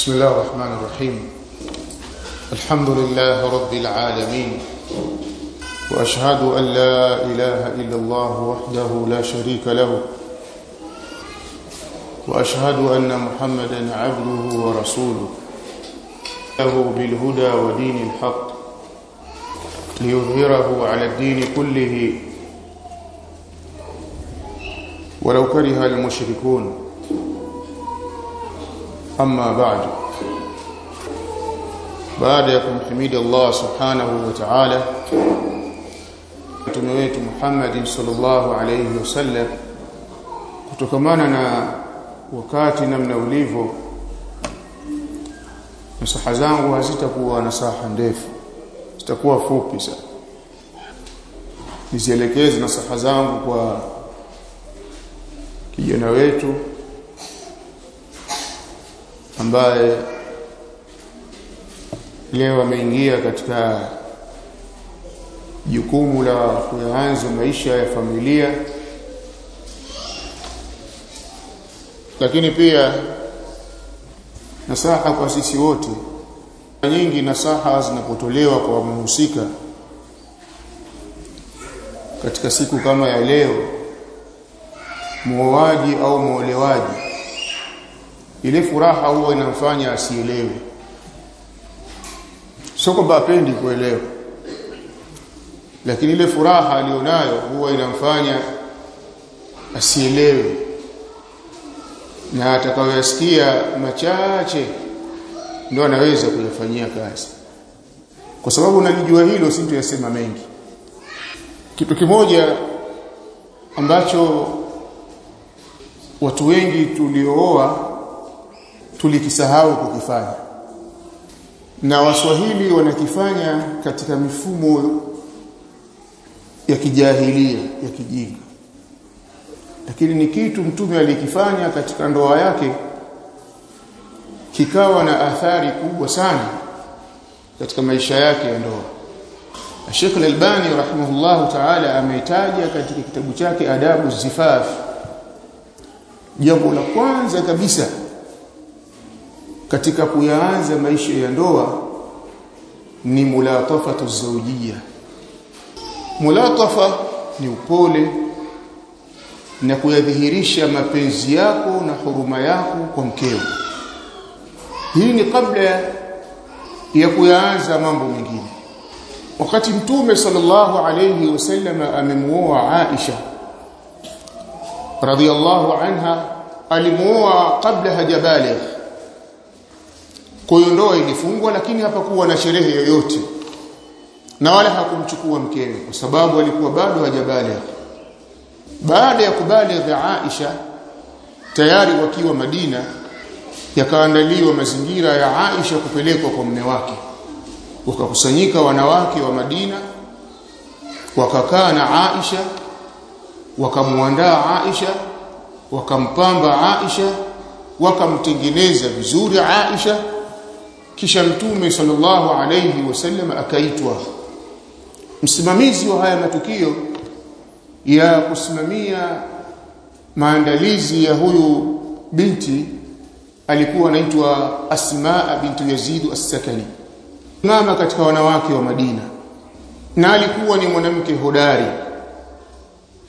بسم الله الرحمن الرحيم الحمد لله رب العالمين واشهد ان لا اله الا الله وحده لا شريك له واشهد ان محمدا عبده ورسوله له بالهدى ودين الحق ليظهره على الدين كله ولو كره المشركون amma ba'du. Baada ya kumhimidi Allah subhanahu wa ta'ala mtume wetu Muhammad sallallahu alayhi wasallam kutokamana na wakati namna ulivyo nasaha zangu hazitakuwa nasaha ndefu zitakuwa fupi sana. Nizielekeze nasaha zangu kwa kijana wetu ambaye leo ameingia katika jukumu la kuyaanza maisha ya familia. Lakini pia nasaha kwa sisi wote. Nyingi nasaha zinapotolewa kwa mhusika katika siku kama ya leo muoaji au muolewaji ile furaha huwa inamfanya asielewe. Sio kwamba apendi kuelewa. Lakini ile furaha alionayo huwa inamfanya asielewe. Na atakayoyasikia machache ndio anaweza kuyafanyia kazi. Kwa sababu unalijua hilo si tuyasema mengi. Kitu kimoja ambacho watu wengi tuliooa tulikisahau kukifanya. Na waswahili wanakifanya katika mifumo ya kijahilia ya kijinga. Lakini ni kitu mtume alikifanya katika ndoa yake kikawa na athari kubwa sana katika maisha yake ya ndoa. Sheikh Al-Albani rahimahullahu ta'ala ameitaja katika kitabu chake Adabu Zifaf jambo la kwanza kabisa katika kuyaanza maisha ya ndoa ni mulatafatu zawjiyya. Mulatafa ni upole na kuyadhihirisha mapenzi yako na huruma yako kwa mkeo. Hii ni kabla ya kuyaanza mambo mengine. Wakati mtume sallallahu alayhi wasallam amemuoa Aisha radhiyallahu anha alimuoa kabla hajabaligh kwa hiyo ndoa ilifungwa lakini hapakuwa na sherehe yoyote. Na wala hakumchukua mkewe kwa sababu alikuwa bado hajabaligh baada ya kubaligh Aisha tayari wakiwa Madina yakaandaliwa mazingira ya Aisha kupelekwa kwa mume wake. Wakakusanyika wanawake wa Madina wakakaa na Aisha wakamuandaa Aisha wakampamba Aisha wakamtengeneza vizuri Aisha kisha mtume sallallahu alayhi wasallam akaitwa. Msimamizi wa haya matukio ya kusimamia maandalizi ya huyu binti alikuwa anaitwa Asmaa bintu Yazid as-Sakani. Mama katika wanawake wa Madina. Na alikuwa ni mwanamke hodari.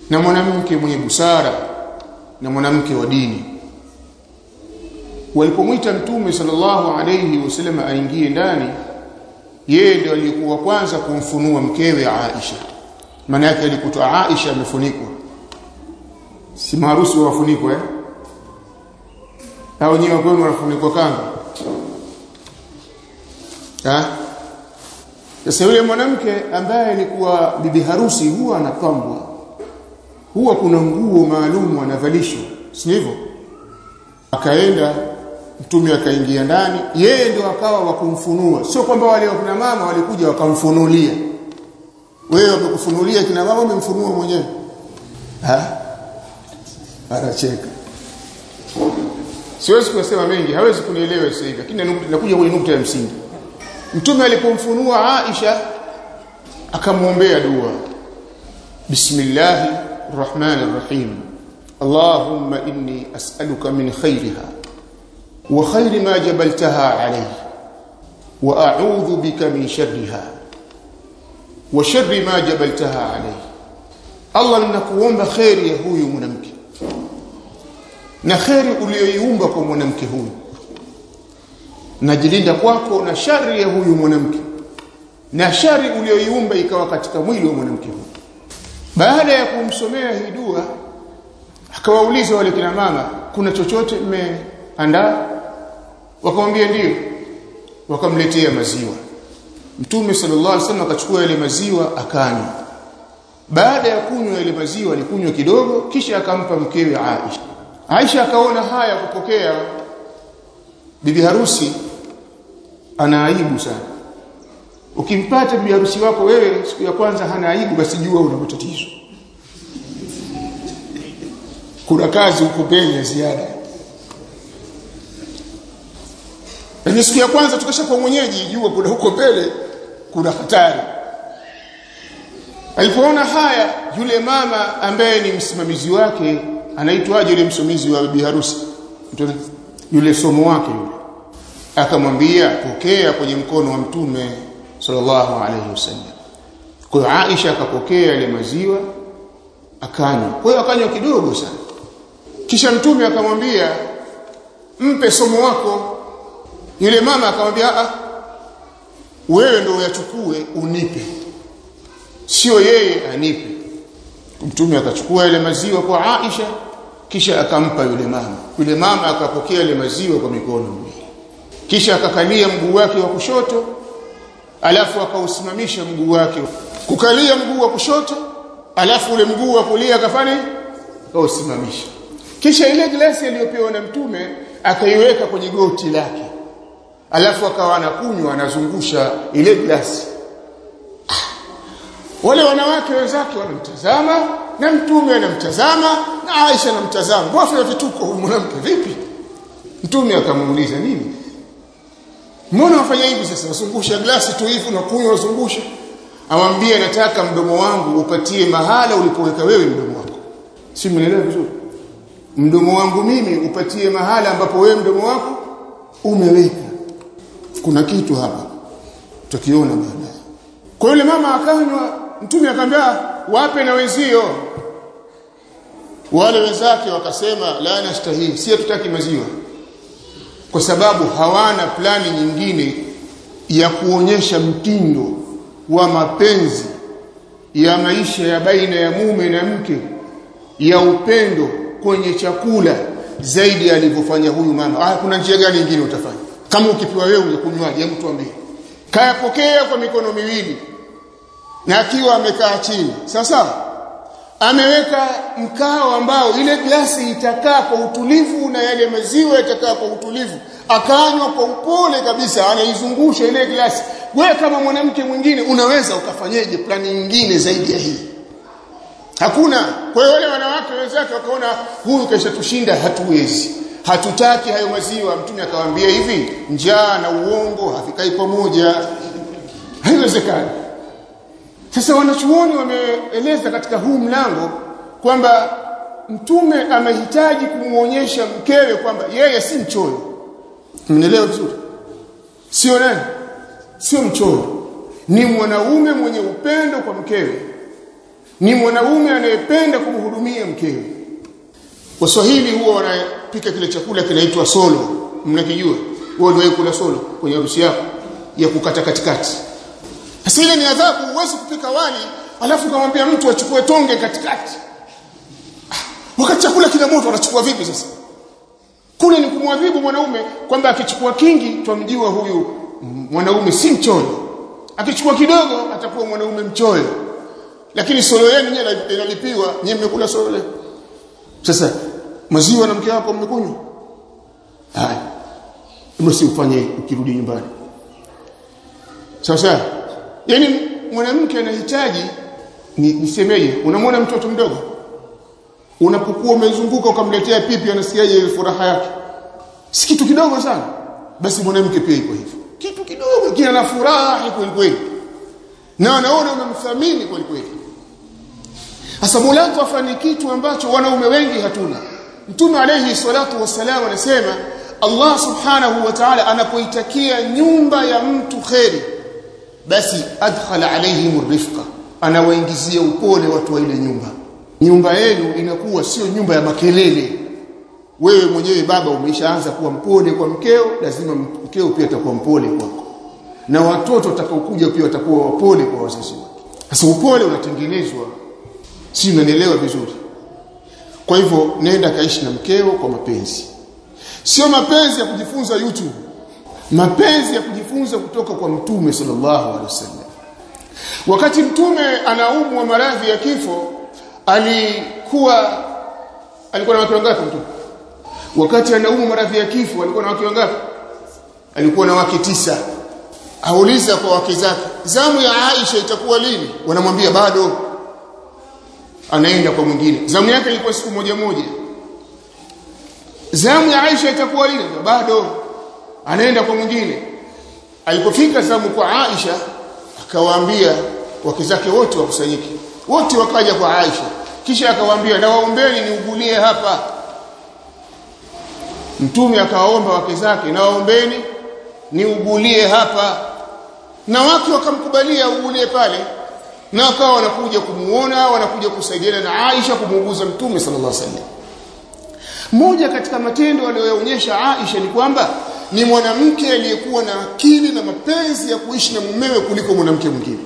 Na mwanamke mwenye busara. Na mwanamke wa dini walipomwita mtume sallallahu alayhi wasallam aingie ndani yeye ndiye alikuwa kwanza kumfunua mkewe Aisha. Maana yake alikuta Aisha amefunikwa. Si maharusi wafunikwa eh? Au nyewe kwenu wanafunikwa kanga. Ha? Sasa yule mwanamke ambaye alikuwa bibi harusi huwa anapambwa. Huwa kuna nguo maalumu anavalishwa si hivyo? Akaenda mtume akaingia ndani yeye ndio akawa wakumfunua sio kwamba wale wakina mama walikuja wakamfunulia. Wewe wamekufunulia kina mama umemfunua mwenyewe. Ha? Anacheka siwezi kusema mengi hawezi kunielewa sasa hivi lakini nakuja kwenye nukta ya msingi. Mtume alipomfunua Aisha akamwombea dua. Bismillahir rahmanir rahim allahumma inni as'aluka min khairiha wa khairi ma jabaltaha alayhi wa a'udhu bika min sharriha wa sharri ma jabaltaha alayhi. Allah ninakuomba khairi ya huyu mwanamke na khairi uliyoiumba kwa mwanamke huyu. Najilinda kwako na shari ya huyu mwanamke na shari uliyoiumba ikawa katika mwili wa mwanamke huyu. Baada ya kumsomea hii dua akawauliza wale kina mama kuna chochote mmeandaa wakamwambia ndio wakamletea maziwa. Mtume sallallahu alaihi wasallam akachukua yale maziwa akanywa. Baada ya kunywa yale maziwa alikunywa kidogo kisha akampa mkewe Aisha. Aisha akaona haya kupokea. Bibi harusi ana aibu sana. Ukimpata bibi harusi wako wewe siku ya kwanza hana aibu basi jua una matatizo. Kuna kazi huko ziada Yaani siku ya kwanza tukishakuwa mwenyeji jua kuna huko mbele kuna hatari. Alipoona haya yule mama ambaye ni msimamizi wake anaitwaje yule msimamizi wa bibi harusi? Yule somo wake yule. Akamwambia pokea kwenye mkono wa mtume sallallahu alayhi wasallam. Kwa hiyo Aisha akapokea ile maziwa akanywa. Kwa hiyo akanywa kidogo sana. Kisha mtume akamwambia mpe somo wako yule mama akamwambia ah wewe ndio uyachukue unipe. Sio yeye anipe. Mtume akachukua ile maziwa kwa Aisha kisha akampa yule mama. Yule mama akapokea ile maziwa kwa mikono miwili. Kisha akakalia mguu wake wa kushoto alafu akausimamisha mguu wake. Kukalia mguu wa kushoto alafu ule mguu wa kulia akafanya akausimamisha. Kisha ile glasi aliyopewa na mtume akaiweka kwenye goti lake alafu akawa anakunywa anazungusha ile glasi. Wale wanawake wenzake wanamtazama na mtume anamtazama na Aisha anamtazama. Wafu ya vituko huyu mwanamke? Vipi? Mtume akamuuliza nini? Mbona wafanya hivi sasa? Wazungusha glasi tu hivi na kunywa wazungusha amwambie nataka mdomo wangu upatie mahala ulipoweka wewe mdomo wako. Si mnaelewa vizuri? Mdomo wangu mimi upatie mahala ambapo wewe mdomo wako umeweka kuna kitu hapa. Tutakiona baadaye. Kwa yule mama akanywa mtume akamwambia wape na wenzio. Wale wenzake wakasema la nastahi si tutaki maziwa. Kwa sababu hawana plani nyingine ya kuonyesha mtindo wa mapenzi ya maisha ya baina ya mume na mke ya upendo kwenye chakula zaidi alivyofanya huyu mama. Ah kuna njia gani nyingine utafanya kama ukipewa wewe unakunywaje? Hebu tuambie. Kayapokea kwa mikono miwili na akiwa amekaa chini. Sasa ameweka mkao ambao ile glasi itakaa kwa utulivu na yale maziwa yatakaa kwa utulivu. Akanywa kwa upole kabisa anaizungusha ile glasi. Wewe kama mwanamke mwingine unaweza ukafanyeje plani nyingine zaidi ya hii? Hakuna. Kwa hiyo wale wanawake wenzake wakaona huyu kesha tushinda hatuwezi hatutaki hayo maziwa. Mtume akawaambia hivi njaa na uongo hafikai pamoja. Haiwezekani. Sasa wanachuoni wameeleza katika huu mlango kwamba mtume amehitaji kumuonyesha mkewe kwamba yeye si mchoyo mnaelewa vizuri? Sio nani? Sio mchoyo ni mwanaume mwenye upendo kwa mkewe. Ni mwanaume anayependa kumhudumia mkewe. Waswahili huwa wanapika kile chakula kinaitwa solo. Mnakijua? Wewe ndio kula solo kwenye harusi yako ya kukata katikati. Sasa ile ni adhabu huwezi kupika wali alafu kumwambia mtu achukue tonge katikati. Wakati chakula kina moto anachukua vipi sasa? Kule ni kumwadhibu mwanaume kwamba akichukua kingi twamjua huyu mwanaume si mchoyo. Akichukua kidogo atakuwa mwanaume mchoyo. Lakini solo yenu nyewe inalipiwa. Nyewe mmekula solo sasa maziwa na mke wako mmekunywa? Haya msifanye ukirudi nyumbani. Sawa yani mwanamke anahitaji ni nisemeje? Unamwona mtoto mdogo? Unapokuwa umezunguka ukamletea pipi anasikiaje furaha yake? Si kitu kidogo sana. Basi mwanamke pia iko hivyo. Kitu kidogo kina na furaha kweli kweli. Na anaona unamthamini kweli kweli. Sasa Mola afanye kitu ambacho wanaume wengi hatuna Mtume alayhi salatu wassalam anasema Allah subhanahu wa ta'ala anapoitakia nyumba ya mtu kheri basi adkhala alaihim rifqa anawaingizia upole watu wa ile nyumba. Nyumba yenu inakuwa sio nyumba ya makelele. Wewe mwenyewe baba umeshaanza kuwa mpole kwa mkeo lazima mkeo pia atakuwa mpole kwako. Na watoto watakaokuja pia watakuwa wapole kwa wazazi wake. Sasa upole unatengenezwa. Si unanielewa vizuri kwa hivyo nenda kaishi na mkeo kwa mapenzi. Sio mapenzi ya kujifunza YouTube. Mapenzi ya kujifunza kutoka kwa mtume sallallahu alaihi wasallam. Wakati mtume anaumwa maradhi ya kifo alikuwa alikuwa na watu wangapi mtume? Wakati anaumwa maradhi ya kifo alikuwa na watu wangapi? Alikuwa na wake tisa. Auliza kwa wake zake zamu ya Aisha itakuwa lini? Wanamwambia bado anaenda kwa mwingine. Zamu yake ilikuwa siku moja moja. Zamu ya Aisha itakuwa ile bado anaenda kwa mwingine. Alipofika zamu kwa Aisha akawaambia wake zake wote wakusanyike. Wote wakaja kwa Aisha. Kisha akawaambia na waombeni niugulie hapa. Mtume akawaomba wake zake na waombeni niugulie hapa. Na wake wakamkubalia ugulie pale na akawa wanakuja kumuona wanakuja kusaidiana na Aisha kumuuguza mtume sallallahu alaihi wasallam. Moja katika matendo aliyoyaonyesha Aisha ni kwamba ni mwanamke aliyekuwa na akili na mapenzi ya kuishi na mumewe kuliko mwanamke mwingine.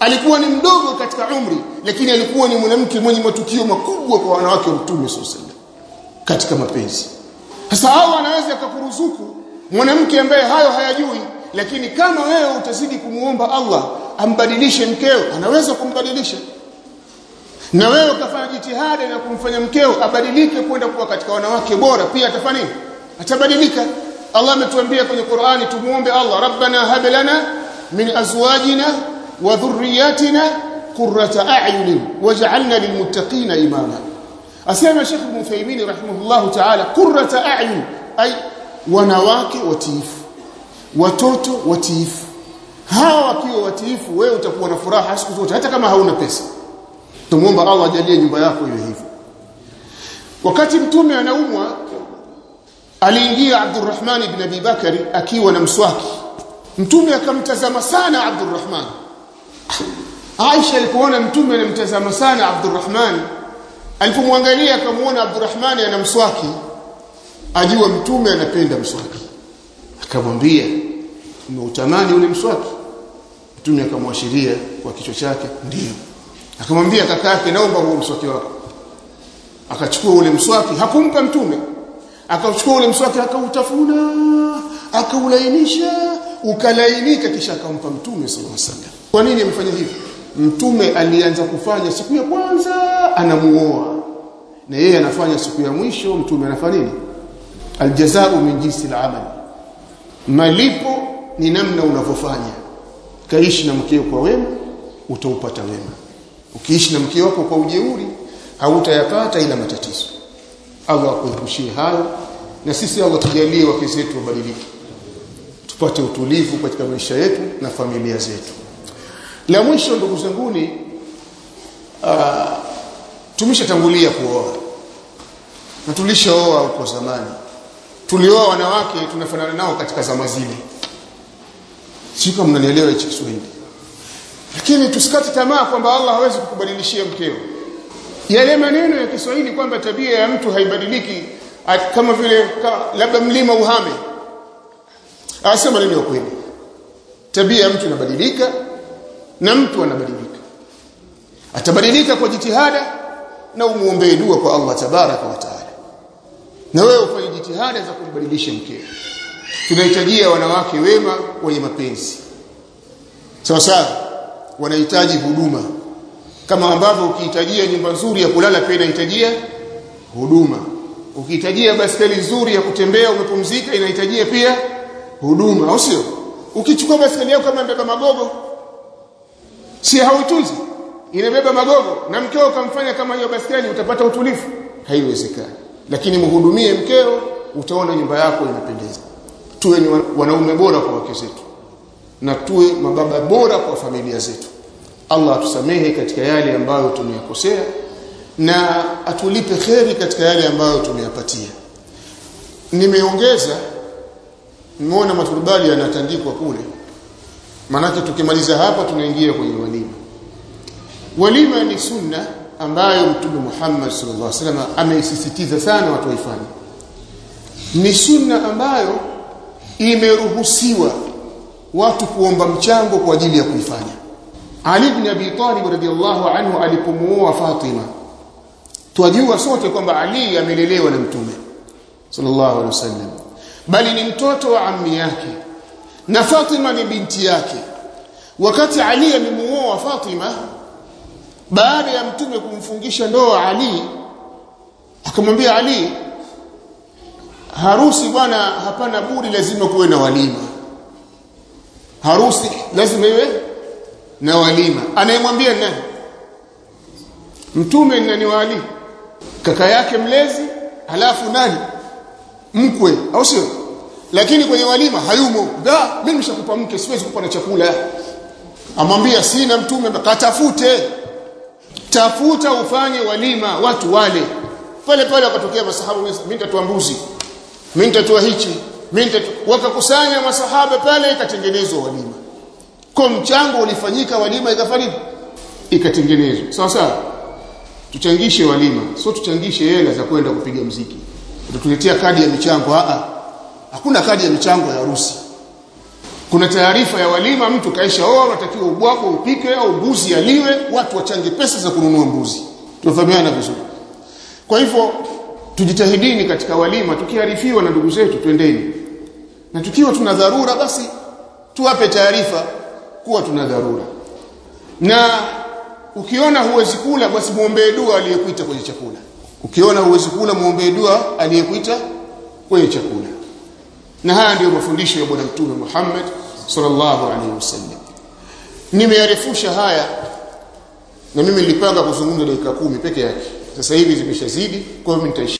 Alikuwa ni mdogo katika umri lakini alikuwa ni mwanamke mwenye matukio makubwa kwa wanawake wa mtume sallallahu katika mapenzi. Sasa hao anaweza akakuruzuku mwanamke ambaye hayo hayajui lakini kama wewe utazidi kumuomba Allah ambadilishe mkeo anaweza kumbadilisha. Na wewe ukafanya jitihada na kumfanya mkeo abadilike kwenda kuwa katika wanawake bora pia atafanya nini atabadilika. Allah ametuambia kwenye Qur'ani tumuombe Allah rabbana hab lana min azwajina wa dhurriyyatina qurrata a'yunin waj'alna lilmuttaqina imama. Asema Sheikh Ibn Uthaymeen rahimahullah ta'ala qurrata a'yun ay wanawake watiifu watoto watiifu hawa wakiwa watiifu wewe utakuwa na furaha siku zote hata kama hauna pesa. Tumuomba Allah ajalie nyumba yako iwe hivyo. Wakati mtume anaumwa aliingia Abdurrahman ibn Abi Bakari akiwa na mswaki. Mtume akamtazama sana Abdurrahman. Aisha alipoona mtume anamtazama sana Abdurrahman alipomwangalia akamuona Abdurrahman ana mswaki. Ajua mtume anapenda mswaki. Akamwambia umeutamani ule mswaki mtume akamwashiria kwa kichwa chake ndio akamwambia kakake naomba huo mswaki wako. Akachukua ule mswaki hakumpa mtume. Akachukua ule mswaki akautafuna akaulainisha ukalainika kisha akampa mtume sallallahu alaihi kwa nini amefanya hivi? Mtume alianza kufanya siku ya kwanza anamuoa. Na yeye anafanya siku ya mwisho mtume anafanya nini? Aljazaa min jinsi al-amal malipo ni namna unavyofanya kaishi na mkeo kwa wema utaupata wema. Ukiishi na mke wako kwa ujeuri hautayapata ila matatizo. Allah akuepushie hayo na sisi Allah tujalie wake zetu wabadilike. Tupate utulivu katika maisha yetu na familia zetu. La mwisho ndugu zanguni tumeshatangulia kuoa. Na tulishaoa huko zamani. Tulioa wanawake tunafanana nao katika zama zile sio mnanielewa hichi Kiswahili. Lakini tusikate tamaa kwamba Allah hawezi kukubadilishia mkeo. Yale maneno ya Kiswahili kwamba tabia ya mtu haibadiliki kama vile labda mlima uhame. Asema nini ya kweli? Tabia ya mtu inabadilika na mtu anabadilika. Atabadilika kwa jitihada na umuombee dua kwa Allah tabaraka wa taala. Na wewe ufanye jitihada za kumbadilisha mkeo tunahitajia wanawake wema wenye mapenzi. Sawa sawa wanahitaji huduma. Kama ambavyo ukihitajia nyumba nzuri ya kulala pia inahitajia huduma. Ukihitajia baskeli nzuri ya kutembea umepumzika inahitajia pia huduma au sio? Ukichukua baskeli yako kama mbeba magogo si hautunzi inabeba magogo na mkeo ukamfanya kama hiyo baskeli utapata utulifu haiwezekani. Lakini mhudumie mkeo utaona nyumba yako inapendeza tuwe ni wanaume bora kwa wake zetu na tuwe mababa bora kwa familia zetu. Allah atusamehe katika yale ambayo tumeyakosea na atulipe kheri katika yale ambayo tumeyapatia. Nimeongeza nimeona maturubali yanatandikwa kule. Manake tukimaliza hapa tunaingia kwenye walima. Walima ni sunna ambayo mtume Muhammad sallallahu alaihi wasallam ameisisitiza sana watu waifanye. Ni sunna ambayo imeruhusiwa watu kuomba mchango kwa ajili ya kuifanya. Ali ibn Abi Talib radhiyallahu anhu alipomuoa Fatima twajua sote kwamba Ali amelelewa na mtume sallallahu alaihi wasallam bali ni mtoto wa ammi yake na Fatima ni binti yake. Wakati Ali amemuoa Fatima baada ya mtume kumfungisha ndoa Ali akamwambia Ali harusi bwana hapana budi lazima kuwe na walima. Harusi lazima iwe na walima. Anayemwambia nani? Mtume ni nani wali kaka yake mlezi halafu nani? Mkwe au sio? Lakini kwenye walima hayumo. Da mimi nimeshakupa mke siwezi kupa na chakula. Amwambia sina mtume katafute tafuta ufanye walima watu wale. Pale pale wakatokea masahabu mimi nitatoa mbuzi mimi nitatoa hichi. Mimi wakakusanya masahaba pale ikatengenezwa walima. Kwa mchango ulifanyika walima ikafanyika. Ikatengenezwa. Sawa sawa. Tuchangishe walima. Sio tuchangishe hela za kwenda kupiga mziki. Utatuletea kadi ya michango. A hakuna kadi ya michango ya harusi. Kuna taarifa ya walima mtu kaisha oa unatakiwa ubwako upike au mbuzi aliwe watu wachange pesa za kununua mbuzi. Tunafahamiana vizuri. Kwa hivyo tujitahidini katika walima tukiarifiwa na ndugu zetu twendeni. Na tukiwa tuna dharura basi tuwape taarifa kuwa tuna dharura. Na ukiona huwezi kula basi muombee dua aliyekuita kwenye chakula. Ukiona huwezi kula muombee dua aliyekuita kwenye chakula. Na haya ndiyo mafundisho ya bwana mtume Muhammad sallallahu alaihi wasallam. Nimeyarefusha haya na mimi nilipanga kuzungumza dakika kumi peke yake. Sasa hivi zimeshazidi kwa hiyo